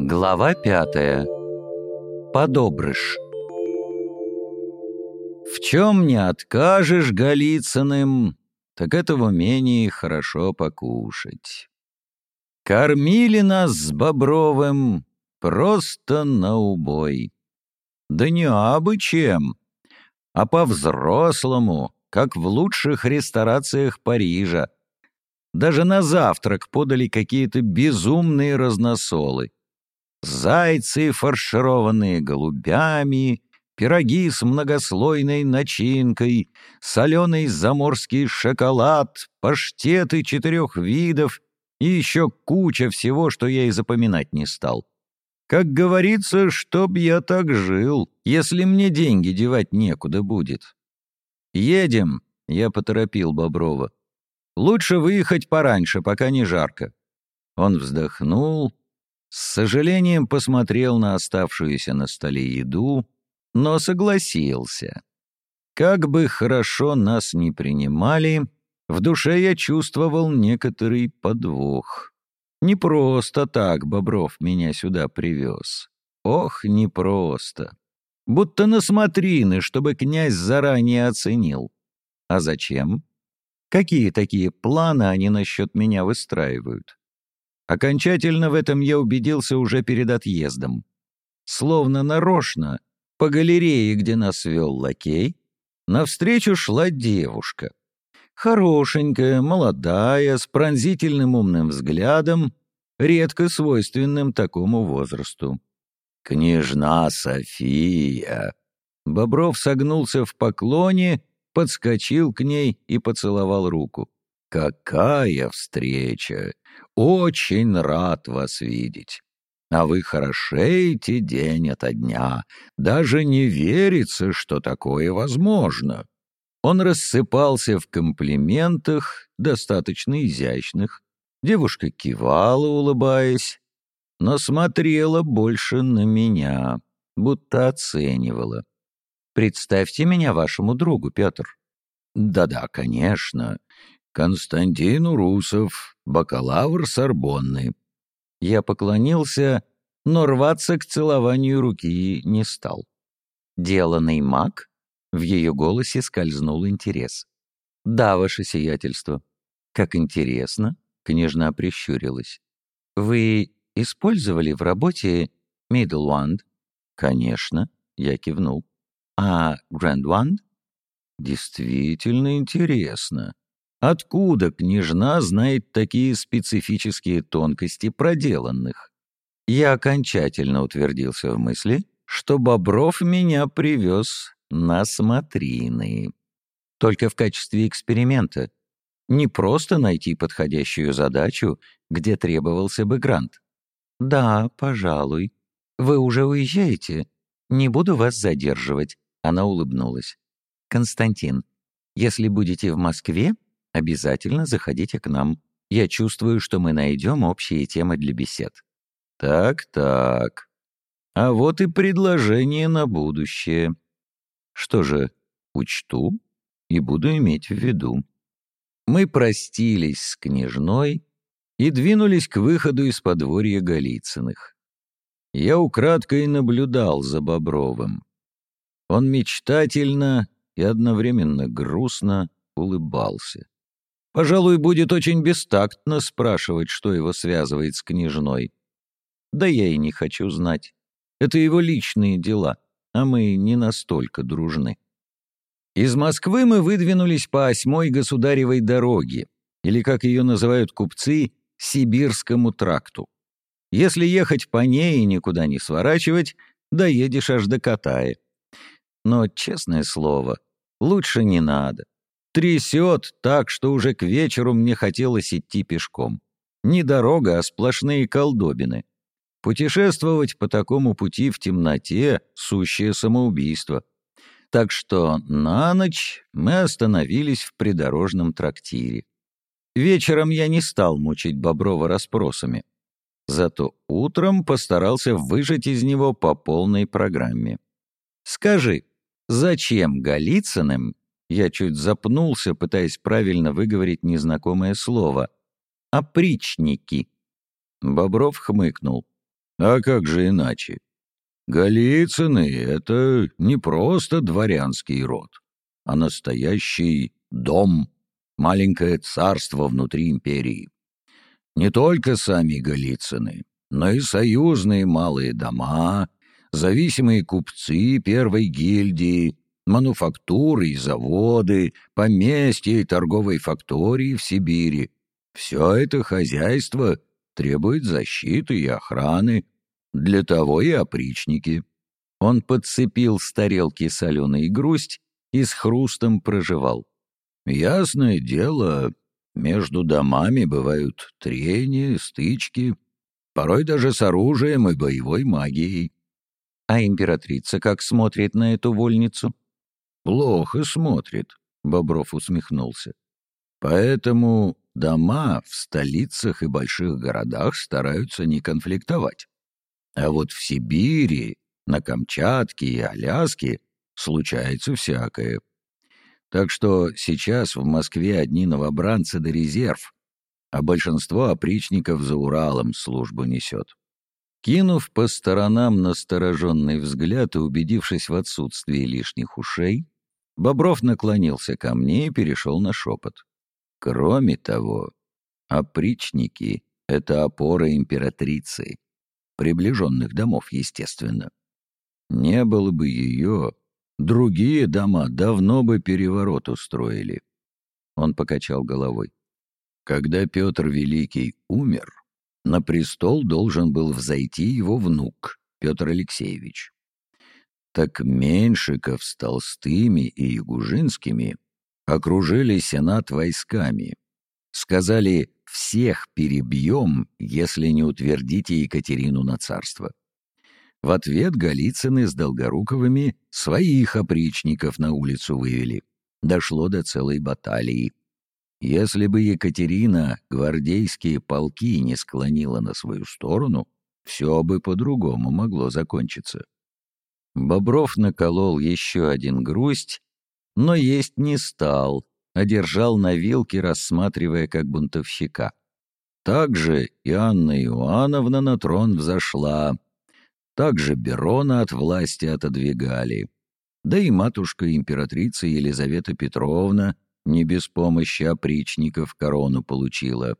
Глава пятая. Подобрыш. В чем не откажешь Голицыным, так это в умении хорошо покушать. Кормили нас с Бобровым просто на убой. Да не абы чем, а по-взрослому, как в лучших ресторациях Парижа. Даже на завтрак подали какие-то безумные разносолы. Зайцы, фаршированные голубями, пироги с многослойной начинкой, соленый заморский шоколад, паштеты четырех видов и еще куча всего, что я и запоминать не стал. Как говорится, чтоб я так жил, если мне деньги девать некуда будет. «Едем», — я поторопил Боброва. «Лучше выехать пораньше, пока не жарко». Он вздохнул, с сожалением посмотрел на оставшуюся на столе еду, но согласился. Как бы хорошо нас ни принимали, в душе я чувствовал некоторый подвох. Не просто так Бобров меня сюда привез. Ох, не просто. Будто на смотрины, чтобы князь заранее оценил. А зачем? Какие такие планы они насчет меня выстраивают? Окончательно в этом я убедился уже перед отъездом. Словно нарочно, по галерее, где нас вел лакей, навстречу шла девушка. Хорошенькая, молодая, с пронзительным умным взглядом, редко свойственным такому возрасту. «Княжна София!» Бобров согнулся в поклоне, подскочил к ней и поцеловал руку. «Какая встреча! Очень рад вас видеть! А вы хорошеете день ото дня. Даже не верится, что такое возможно!» Он рассыпался в комплиментах, достаточно изящных. Девушка кивала, улыбаясь, но смотрела больше на меня, будто оценивала. «Представьте меня вашему другу, Петр». «Да-да, конечно. Константин Урусов, бакалавр Сорбонны». Я поклонился, но рваться к целованию руки не стал. «Деланный маг?» В ее голосе скользнул интерес. «Да, ваше сиятельство». «Как интересно», — княжна прищурилась. «Вы использовали в работе Wand?» «Конечно», — я кивнул. «А Grand Wand?» «Действительно интересно. Откуда княжна знает такие специфические тонкости проделанных?» Я окончательно утвердился в мысли, что Бобров меня привез на смотрины. Только в качестве эксперимента. Не просто найти подходящую задачу, где требовался бы грант. «Да, пожалуй. Вы уже уезжаете? Не буду вас задерживать», — она улыбнулась. «Константин, если будете в Москве, обязательно заходите к нам. Я чувствую, что мы найдем общие темы для бесед». «Так-так. А вот и предложение на будущее. Что же, учту и буду иметь в виду. Мы простились с княжной и двинулись к выходу из подворья Голицыных. Я украдкой наблюдал за Бобровым. Он мечтательно и одновременно грустно улыбался. Пожалуй, будет очень бестактно спрашивать, что его связывает с княжной. Да я и не хочу знать. Это его личные дела а мы не настолько дружны. Из Москвы мы выдвинулись по осьмой государевой дороге, или, как ее называют купцы, Сибирскому тракту. Если ехать по ней и никуда не сворачивать, доедешь аж до Катая. Но, честное слово, лучше не надо. Трясет так, что уже к вечеру мне хотелось идти пешком. Не дорога, а сплошные колдобины. Путешествовать по такому пути в темноте — сущее самоубийство. Так что на ночь мы остановились в придорожном трактире. Вечером я не стал мучить Боброва расспросами. Зато утром постарался выжать из него по полной программе. «Скажи, зачем Голицыным?» Я чуть запнулся, пытаясь правильно выговорить незнакомое слово. «Опричники». Бобров хмыкнул. «А как же иначе? Голицыны — это не просто дворянский род, а настоящий дом, маленькое царство внутри империи. Не только сами Голицыны, но и союзные малые дома, зависимые купцы первой гильдии, мануфактуры и заводы, поместья и торговые фактории в Сибири. Все это хозяйство требует защиты и охраны. Для того и опричники. Он подцепил с тарелки соленый грусть и с хрустом проживал. Ясное дело, между домами бывают трения, стычки, порой даже с оружием и боевой магией. А императрица как смотрит на эту вольницу? Плохо смотрит, Бобров усмехнулся. Поэтому дома в столицах и больших городах стараются не конфликтовать. А вот в Сибири, на Камчатке и Аляске случается всякое. Так что сейчас в Москве одни новобранцы да резерв, а большинство опричников за Уралом службу несет. Кинув по сторонам настороженный взгляд и убедившись в отсутствии лишних ушей, Бобров наклонился ко мне и перешел на шепот. Кроме того, опричники — это опора императрицы, приближенных домов, естественно. Не было бы ее, другие дома давно бы переворот устроили. Он покачал головой. Когда Петр Великий умер, на престол должен был взойти его внук, Петр Алексеевич. Так Меньшиков с Толстыми и Ягужинскими окружили Сенат войсками. Сказали, всех перебьем, если не утвердите Екатерину на царство. В ответ Голицыны с Долгоруковыми своих опричников на улицу вывели. Дошло до целой баталии. Если бы Екатерина гвардейские полки не склонила на свою сторону, все бы по-другому могло закончиться. Бобров наколол еще один грусть, но есть не стал, а держал на вилке, рассматривая как бунтовщика. Также и Анна Иоанновна на трон взошла, также Берона от власти отодвигали. Да и матушка-императрица Елизавета Петровна не без помощи опричников корону получила.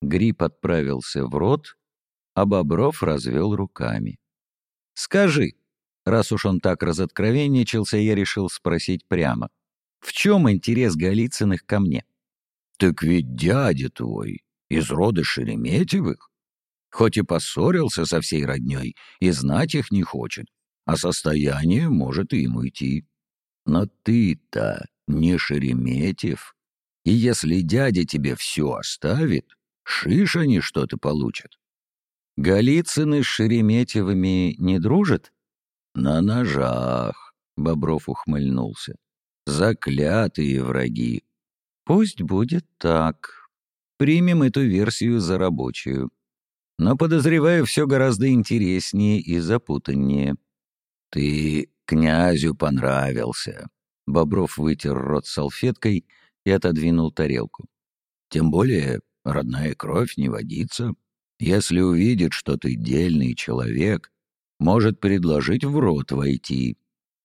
Гриб отправился в рот, а Бобров развел руками. «Скажи, раз уж он так разоткровенничался, я решил спросить прямо, в чем интерес Голицыных ко мне?» «Так ведь дядя твой из рода Шереметьевых, хоть и поссорился со всей родней и знать их не хочет, а состояние может им уйти. Но ты-то не Шереметьев, и если дядя тебе все оставит, шиш они что-то получат. Голицыны с Шереметьевыми не дружат? На ножах, — Бобров ухмыльнулся. Заклятые враги. Пусть будет так. Примем эту версию за рабочую. Но, подозреваю, все гораздо интереснее и запутаннее. Ты князю понравился, Бобров вытер рот салфеткой и отодвинул тарелку. «Тем более родная кровь не водится. Если увидит, что ты дельный человек, может предложить в рот войти,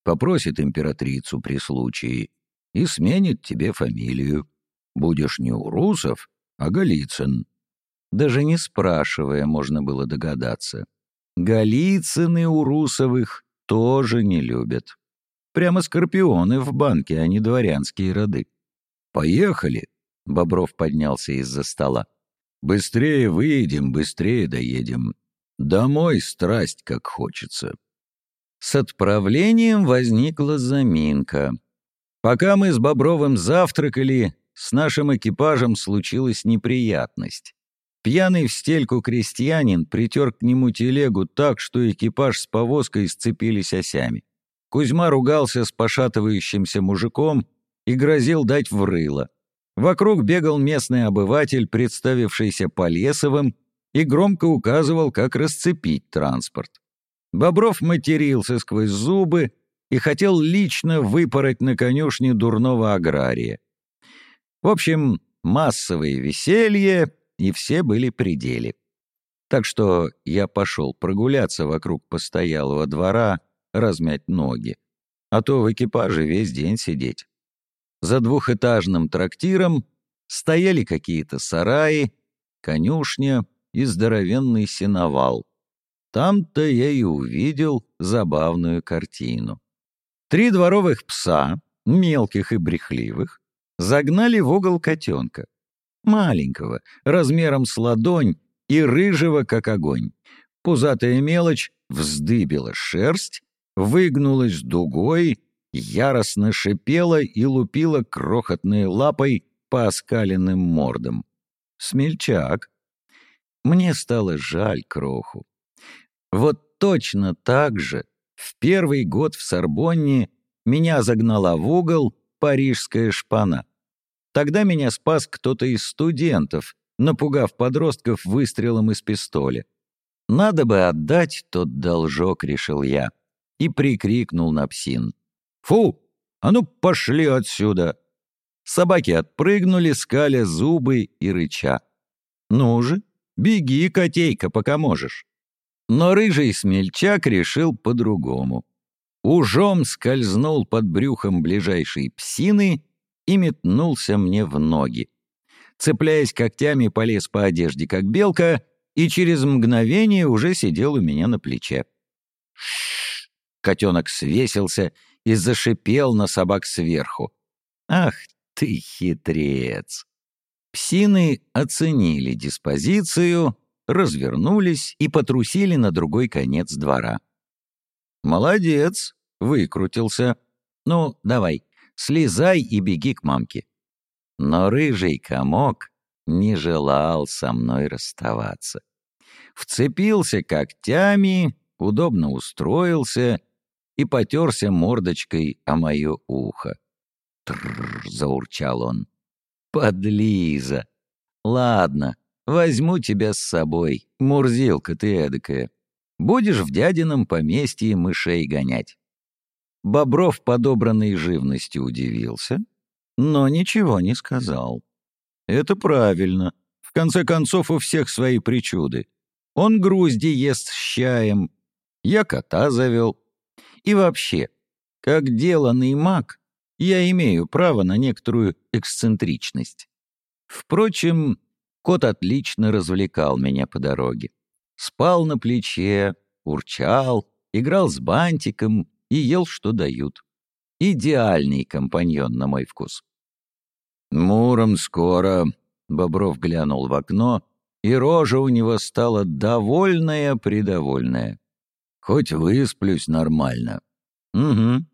попросит императрицу при случае и сменит тебе фамилию. Будешь не Урусов, а Голицын». Даже не спрашивая, можно было догадаться. Голицыны Урусовых тоже не любят. Прямо скорпионы в банке, а не дворянские роды. «Поехали!» — Бобров поднялся из-за стола. «Быстрее выедем, быстрее доедем. Домой страсть как хочется». С отправлением возникла заминка. Пока мы с Бобровым завтракали, с нашим экипажем случилась неприятность. Пьяный в стельку крестьянин притер к нему телегу так, что экипаж с повозкой сцепились осями. Кузьма ругался с пошатывающимся мужиком и грозил дать в рыло. Вокруг бегал местный обыватель, представившийся Полесовым, и громко указывал, как расцепить транспорт. Бобров матерился сквозь зубы и хотел лично выпороть на конюшне дурного агрария. В общем, массовое веселье, и все были пределе. Так что я пошел прогуляться вокруг постоялого двора, размять ноги. А то в экипаже весь день сидеть. За двухэтажным трактиром стояли какие-то сараи, конюшня и здоровенный сеновал. Там-то я и увидел забавную картину. Три дворовых пса, мелких и брехливых, загнали в угол котенка. Маленького, размером с ладонь и рыжего, как огонь. Пузатая мелочь вздыбила шерсть, выгнулась дугой, яростно шипела и лупила крохотной лапой по оскаленным мордам. Смельчак. Мне стало жаль кроху. Вот точно так же в первый год в Сорбонне меня загнала в угол парижская шпана. Тогда меня спас кто-то из студентов, напугав подростков выстрелом из пистоля. Надо бы отдать тот должок, решил я, и прикрикнул на псин. «Фу! А ну пошли отсюда!» Собаки отпрыгнули, скаля зубы и рыча. «Ну же, беги, котейка, пока можешь». Но рыжий смельчак решил по-другому. Ужом скользнул под брюхом ближайшей псины и метнулся мне в ноги. Цепляясь когтями, полез по одежде, как белка, и через мгновение уже сидел у меня на плече. Котенок свесился и зашипел на собак сверху. «Ах ты хитрец!» Псины оценили диспозицию, развернулись и потрусили на другой конец двора. «Молодец!» — выкрутился. «Ну, давай, слезай и беги к мамке». Но рыжий комок не желал со мной расставаться. Вцепился когтями, удобно устроился и потерся мордочкой о мое ухо. «Трррр!» — заурчал он. «Подлиза! Ладно, возьму тебя с собой, Мурзилка ты эдакая. Будешь в дядином поместье мышей гонять». Бобров, подобранной живности, удивился, но ничего не сказал. «Это правильно. В конце концов, у всех свои причуды. Он грузди ест с чаем, я кота завел. И вообще, как деланный маг, я имею право на некоторую эксцентричность. Впрочем, кот отлично развлекал меня по дороге. Спал на плече, урчал, играл с бантиком и ел, что дают. Идеальный компаньон на мой вкус. «Муром скоро», — Бобров глянул в окно, и рожа у него стала довольная-предовольная. «Хоть высплюсь нормально». «Угу.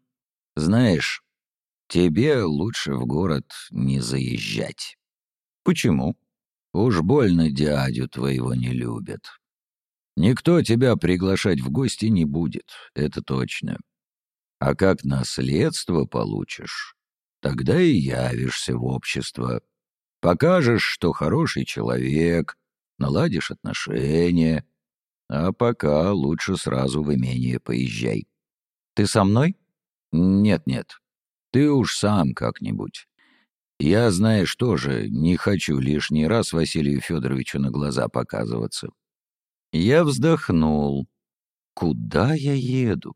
Знаешь, тебе лучше в город не заезжать». «Почему?» «Уж больно дядю твоего не любят. Никто тебя приглашать в гости не будет, это точно. А как наследство получишь, тогда и явишься в общество. Покажешь, что хороший человек, наладишь отношения. А пока лучше сразу в имение поезжай. Ты со мной? Нет-нет, ты уж сам как-нибудь. Я, знаешь, тоже не хочу лишний раз Василию Федоровичу на глаза показываться. Я вздохнул. Куда я еду?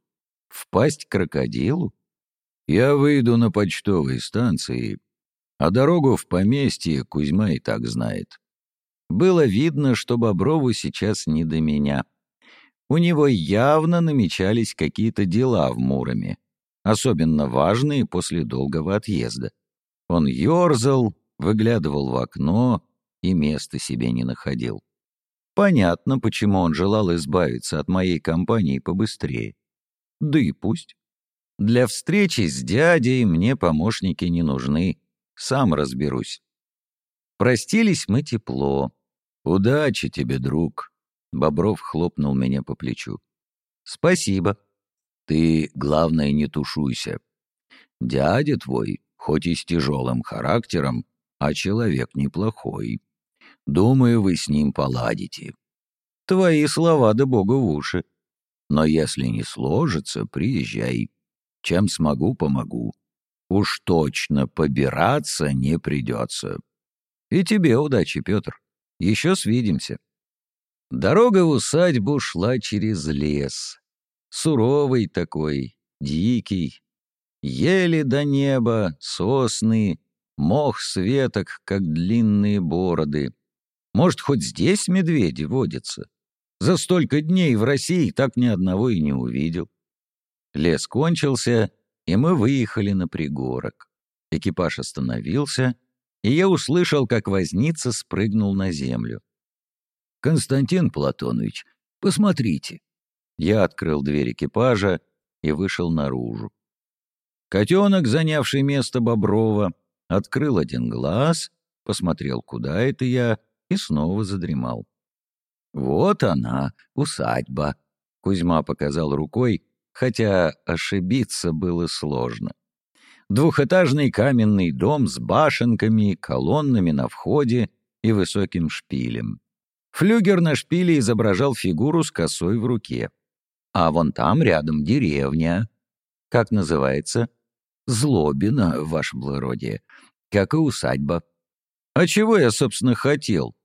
Впасть к крокодилу? Я выйду на почтовой станции, а дорогу в поместье Кузьма и так знает. Было видно, что Боброву сейчас не до меня. У него явно намечались какие-то дела в Муроме, особенно важные после долгого отъезда. Он ерзал, выглядывал в окно и места себе не находил. Понятно, почему он желал избавиться от моей компании побыстрее. Да и пусть. Для встречи с дядей мне помощники не нужны. Сам разберусь. Простились мы тепло. «Удачи тебе, друг!» Бобров хлопнул меня по плечу. «Спасибо. Ты, главное, не тушуйся. Дядя твой, хоть и с тяжелым характером, а человек неплохой. Думаю, вы с ним поладите. Твои слова да бога в уши. Но если не сложится, приезжай. Чем смогу, помогу. Уж точно побираться не придется. И тебе удачи, Петр. Еще свидимся. Дорога в усадьбу шла через лес. Суровый такой, дикий. Ели до неба, сосны, мох светок, как длинные бороды. Может, хоть здесь медведи водятся? За столько дней в России так ни одного и не увидел. Лес кончился, и мы выехали на пригорок. Экипаж остановился, и я услышал, как возница спрыгнул на землю. «Константин Платонович, посмотрите». Я открыл дверь экипажа и вышел наружу. Котенок, занявший место Боброва, открыл один глаз, посмотрел, куда это я, и снова задремал. «Вот она, усадьба», — Кузьма показал рукой, хотя ошибиться было сложно. Двухэтажный каменный дом с башенками, колоннами на входе и высоким шпилем. Флюгер на шпиле изображал фигуру с косой в руке. А вон там рядом деревня. Как называется? Злобина, ваше благородие. Как и усадьба. А чего я, собственно, хотел?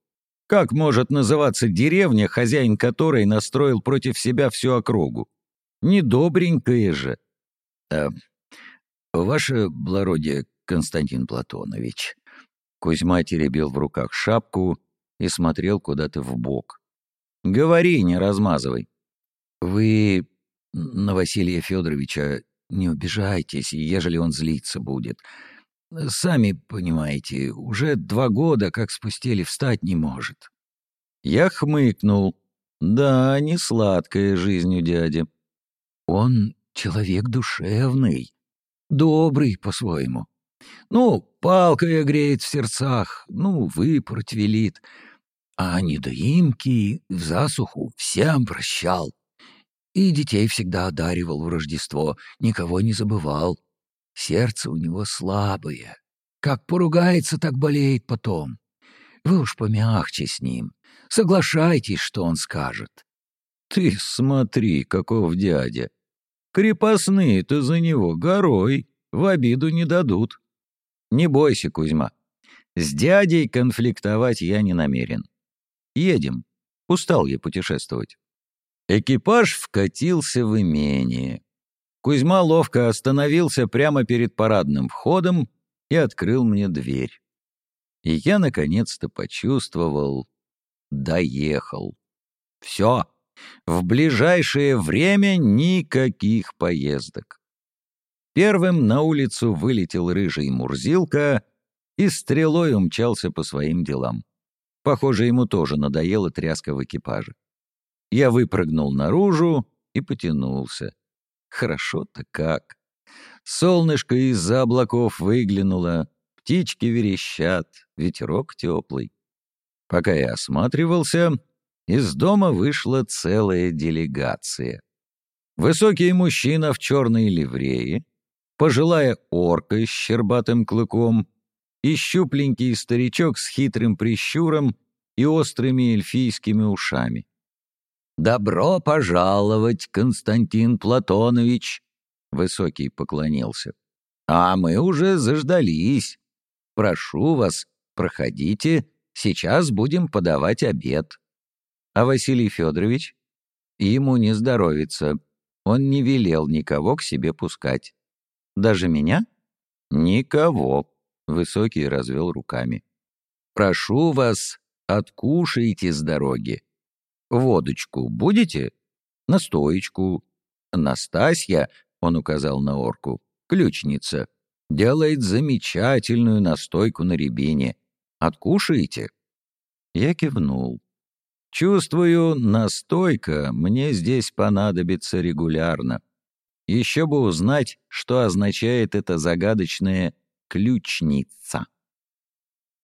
Как может называться деревня, хозяин которой настроил против себя всю округу? Недобренькое же. А, ваше благородие, Константин Платонович. Кузьма теребил в руках шапку и смотрел куда-то в бок. Говори, не размазывай. Вы на Василия Федоровича не убежайтесь, ежели он злиться будет. Сами понимаете, уже два года, как спустили, встать не может. Я хмыкнул. Да, не сладкая жизнь у дяди. Он человек душевный, добрый по-своему. Ну, палкой огреет в сердцах, ну, выпороть велит. А недоимки в засуху всем прощал. И детей всегда одаривал в Рождество, никого не забывал. Сердце у него слабое. Как поругается, так болеет потом. Вы уж помягче с ним. Соглашайтесь, что он скажет. Ты смотри, каков дядя. Крепостные-то за него горой, в обиду не дадут. Не бойся, Кузьма. С дядей конфликтовать я не намерен. Едем. Устал я путешествовать. Экипаж вкатился в имение. Кузьма ловко остановился прямо перед парадным входом и открыл мне дверь. И я наконец-то почувствовал, доехал. Все, в ближайшее время никаких поездок. Первым на улицу вылетел рыжий Мурзилка и стрелой умчался по своим делам. Похоже, ему тоже надоела тряска в экипаже. Я выпрыгнул наружу и потянулся. Хорошо-то как. Солнышко из-за облаков выглянуло, птички верещат, ветерок теплый. Пока я осматривался, из дома вышла целая делегация. Высокий мужчина в черной ливрее, пожилая орка с щербатым клыком и щупленький старичок с хитрым прищуром и острыми эльфийскими ушами. «Добро пожаловать, Константин Платонович!» Высокий поклонился. «А мы уже заждались. Прошу вас, проходите, сейчас будем подавать обед». «А Василий Федорович?» «Ему не здоровится. Он не велел никого к себе пускать». «Даже меня?» «Никого», — Высокий развел руками. «Прошу вас, откушайте с дороги. Водочку будете? Настоечку. Настасья, он указал на орку, ключница, делает замечательную настойку на рябине. Откушаете? Я кивнул. Чувствую, настойка мне здесь понадобится регулярно. Еще бы узнать, что означает эта загадочная «ключница».